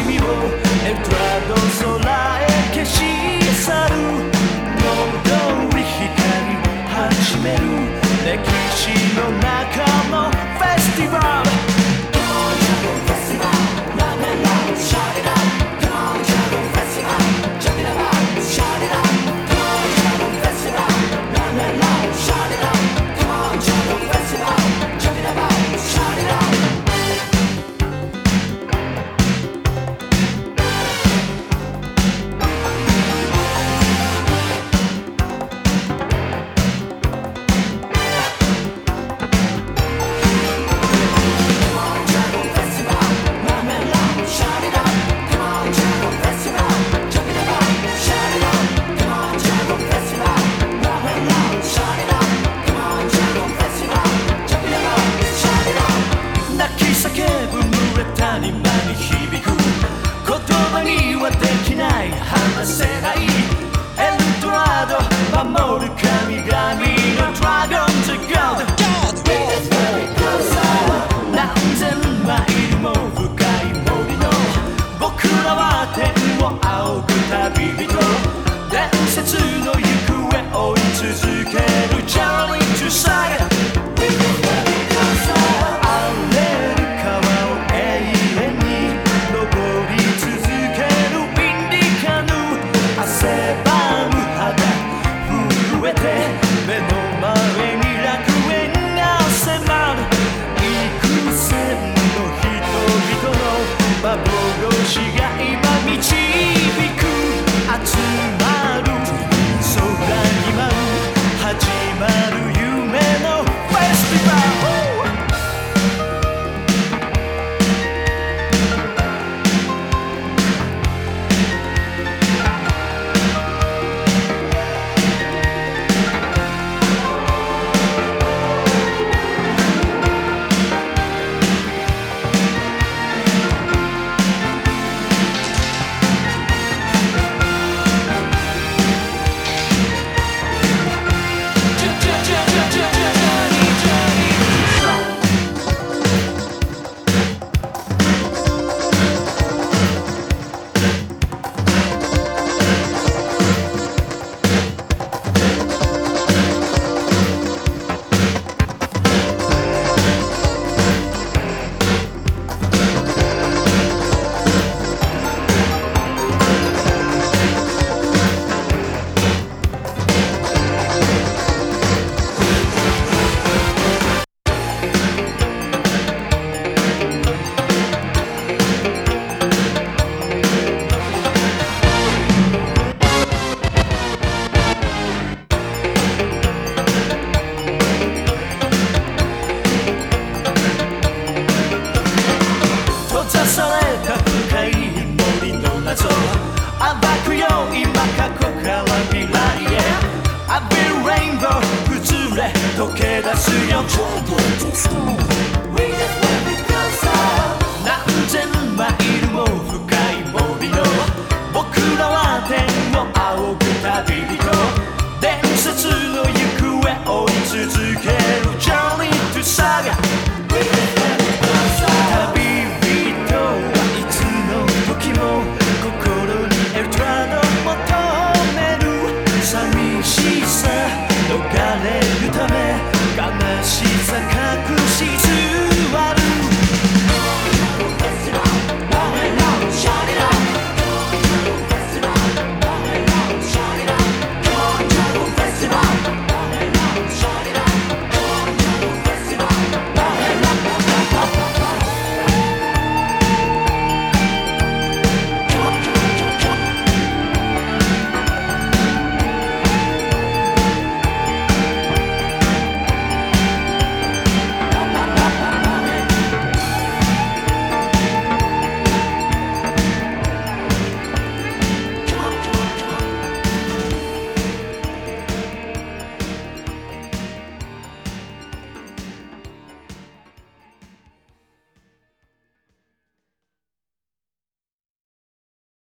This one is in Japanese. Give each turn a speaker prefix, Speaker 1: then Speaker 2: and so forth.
Speaker 1: をエルトラド空へ消し去る。どんどん光り始める。歴史の中のフェスティバル。け出すよ しさ隠して